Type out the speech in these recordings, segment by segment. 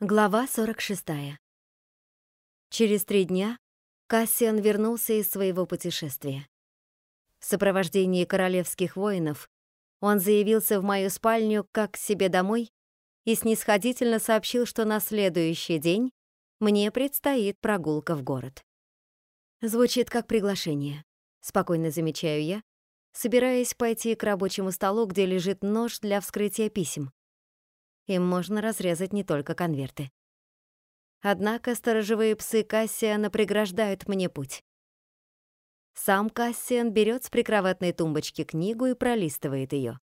Глава 46. Через три дня Кассиан вернулся из своего путешествия. В сопровождении королевских воинов он заявился в мою спальню как к себе домой и снисходительно сообщил, что на следующий день мне предстоит прогулка в город. Звучит как приглашение, спокойно замечаю я, собираясь пойти к рабочему столу, где лежит нож для вскрытия писем. Им можно разрезать не только конверты. Однако сторожевые псы Кассиана преграждают мне путь. Сам Кассиан берет с прикроватной тумбочки книгу и пролистывает ее.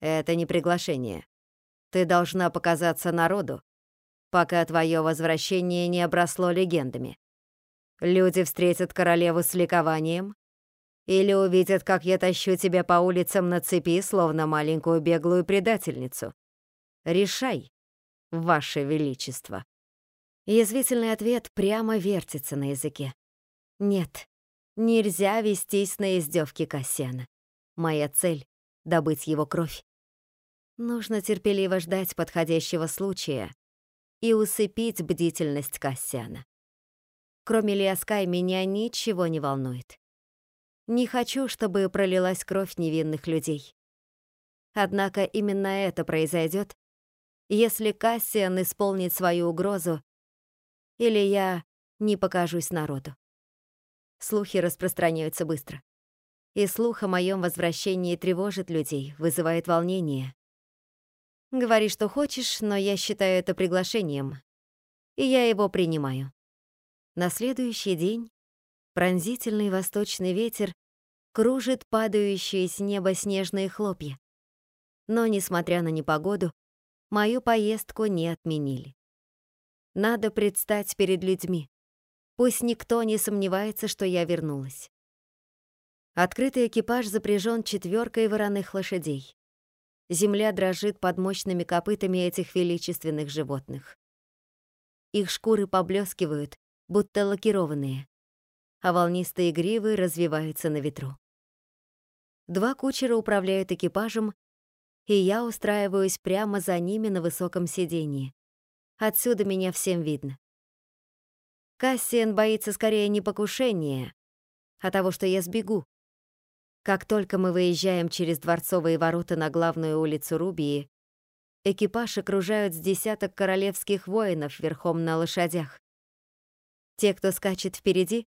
«Это не приглашение. Ты должна показаться народу, пока твое возвращение не обросло легендами. Люди встретят королеву с ликованием или увидят, как я тащу тебя по улицам на цепи, словно маленькую беглую предательницу. Решай, Ваше Величество. Язвительный ответ прямо вертится на языке. Нет, нельзя вестись на издевки Кассиана. Моя цель — добыть его кровь. Нужно терпеливо ждать подходящего случая и усыпить бдительность Кассиана. Кроме Лиаскай меня ничего не волнует. Не хочу, чтобы пролилась кровь невинных людей. Однако именно это произойдет, если Кассиан исполнит свою угрозу, или я не покажусь народу. Слухи распространяются быстро. И слух о моем возвращении тревожит людей, вызывает волнение. Говори, что хочешь, но я считаю это приглашением, и я его принимаю. На следующий день пронзительный восточный ветер кружит падающие с неба снежные хлопья. Но, несмотря на непогоду, мою поездку не отменили. Надо предстать перед людьми. Пусть никто не сомневается, что я вернулась. Открытый экипаж запряжен четверкой вороных лошадей. Земля дрожит под мощными копытами этих величественных животных. Их шкуры поблескивают, будто лакированные, а волнистые гривы развиваются на ветру. Два кучера управляют экипажем, и я устраиваюсь прямо за ними на высоком сиденье. Отсюда меня всем видно. Кассиан боится скорее не покушения, а того, что я сбегу. Как только мы выезжаем через дворцовые ворота на главную улицу Рубии, экипаж окружают с десяток королевских воинов верхом на лошадях. Те, кто скачет впереди,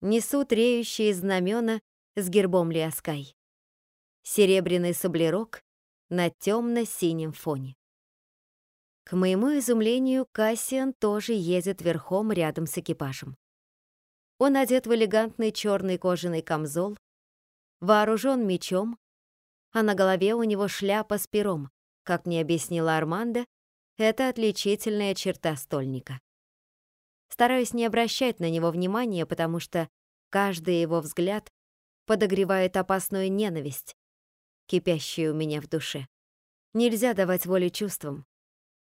несут реющие знамена с гербом Лиаскай. Серебряный саблерок на темно-синем фоне. К моему изумлению, Кассиан тоже едет верхом рядом с экипажем. Он одет в элегантный черный кожаный камзол, вооружен мечом, а на голове у него шляпа с пером. Как мне объяснила Армандо, это отличительная черта стольника. Стараюсь не обращать на него внимания, потому что каждый его взгляд подогревает опасную ненависть, кипящую у меня в душе. Нельзя давать воли чувствам,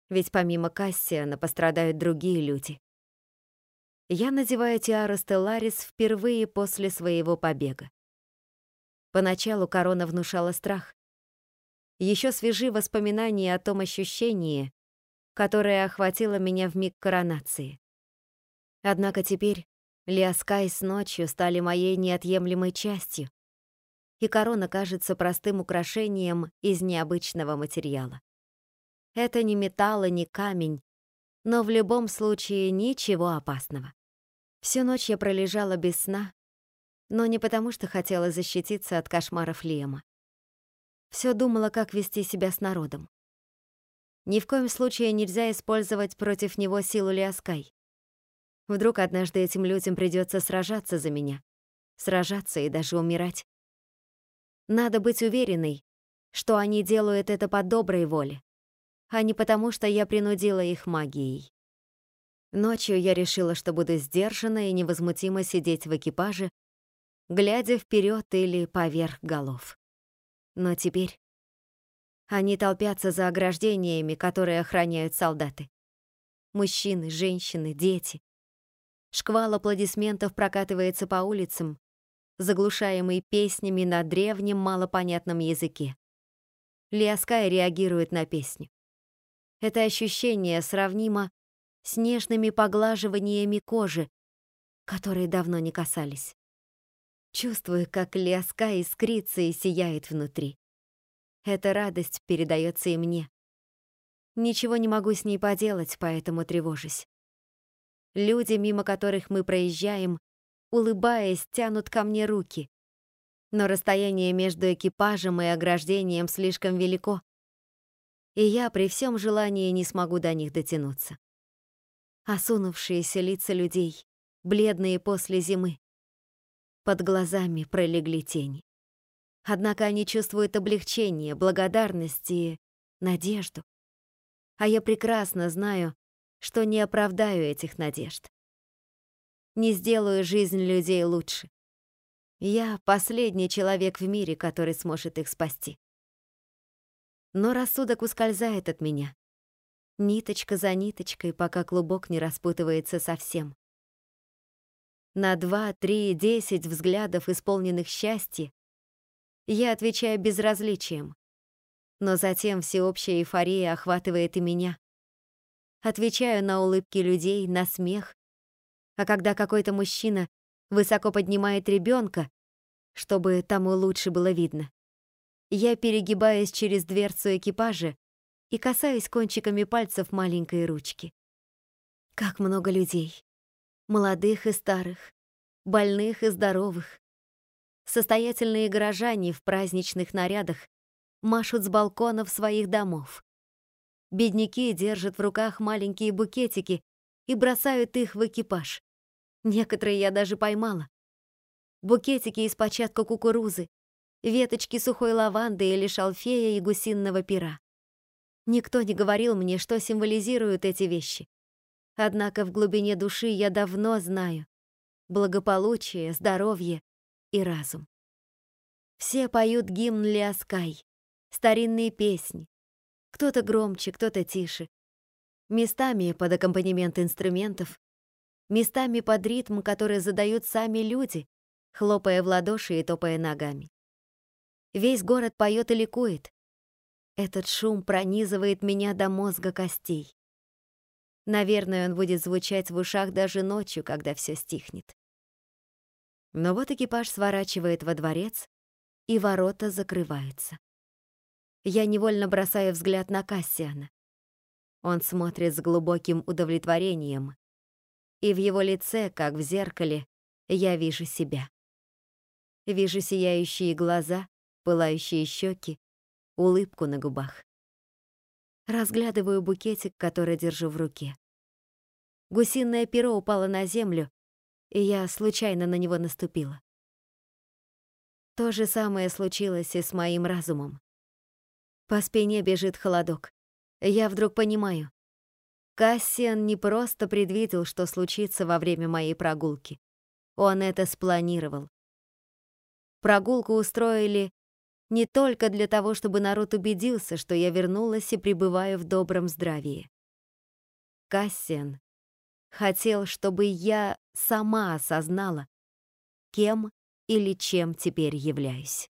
ведь помимо Кассиана пострадают другие люди. Я надеваю тиару Стелларис впервые после своего побега. Поначалу корона внушала страх. Еще свежи воспоминания о том ощущении, которое охватило меня в миг коронации. Однако теперь Лиаскай с ночью стали моей неотъемлемой частью, и корона кажется простым украшением из необычного материала. Это не металл и не камень, но в любом случае ничего опасного. Всю ночь я пролежала без сна, но не потому, что хотела защититься от кошмаров Лема. Все думала, как вести себя с народом. Ни в коем случае нельзя использовать против него силу Лиаскай. Вдруг однажды этим людям придется сражаться за меня, сражаться и даже умирать. Надо быть уверенной, что они делают это по доброй воле, а не потому, что я принудила их магией. Ночью я решила, что буду сдержанно и невозмутимо сидеть в экипаже, глядя вперед или поверх голов. Но теперь они толпятся за ограждениями, которые охраняют солдаты. Мужчины, женщины, дети. Шквал аплодисментов прокатывается по улицам, заглушаемый песнями на древнем малопонятном языке. Лиаскай реагирует на песню. Это ощущение сравнимо с нежными поглаживаниями кожи, которые давно не касались. Чувствую, как леска искрится и сияет внутри. Эта радость передается и мне. Ничего не могу с ней поделать, поэтому тревожусь. Люди, мимо которых мы проезжаем, улыбаясь, тянут ко мне руки. Но расстояние между экипажем и ограждением слишком велико, и я при всем желании не смогу до них дотянуться. Осунувшиеся лица людей, бледные после зимы. Под глазами пролегли тени. Однако они чувствуют облегчение, благодарность и надежду. А я прекрасно знаю, что не оправдаю этих надежд. Не сделаю жизнь людей лучше. Я последний человек в мире, который сможет их спасти. Но рассудок ускользает от меня. Ниточка за ниточкой, пока клубок не распутывается совсем. На два, три, десять взглядов, исполненных счастья, я отвечаю безразличием. Но затем всеобщая эйфория охватывает и меня. Отвечаю на улыбки людей, на смех. А когда какой-то мужчина высоко поднимает ребенка, чтобы тому лучше было видно, я перегибаюсь через дверцу экипажа и касаюсь кончиками пальцев маленькой ручки. Как много людей молодых и старых, больных и здоровых. Состоятельные горожане в праздничных нарядах машут с балконов своих домов. Бедняки держат в руках маленькие букетики и бросают их в экипаж. Некоторые я даже поймала. Букетики из початка кукурузы, веточки сухой лаванды или шалфея и гусиного пера. Никто не говорил мне, что символизируют эти вещи. Однако в глубине души я давно знаю благополучие, здоровье и разум. Все поют гимн Лиаскай, старинные песни. Кто-то громче, кто-то тише. Местами под аккомпанемент инструментов, местами под ритм, который задают сами люди, хлопая в ладоши и топая ногами. Весь город поет и ликует. Этот шум пронизывает меня до мозга костей. Наверное, он будет звучать в ушах даже ночью, когда все стихнет. Но вот экипаж сворачивает во дворец, и ворота закрываются. Я невольно бросаю взгляд на Кассиана. Он смотрит с глубоким удовлетворением, и в его лице, как в зеркале, я вижу себя. Вижу сияющие глаза, пылающие щеки, улыбку на губах. Разглядываю букетик, который держу в руке. Гусиное перо упало на землю, и я случайно на него наступила. То же самое случилось и с моим разумом. По спине бежит холодок. Я вдруг понимаю. Кассиан не просто предвидел, что случится во время моей прогулки. Он это спланировал. Прогулку устроили не только для того, чтобы народ убедился, что я вернулась и пребываю в добром здравии. Кассиан хотел, чтобы я сама осознала, кем или чем теперь являюсь.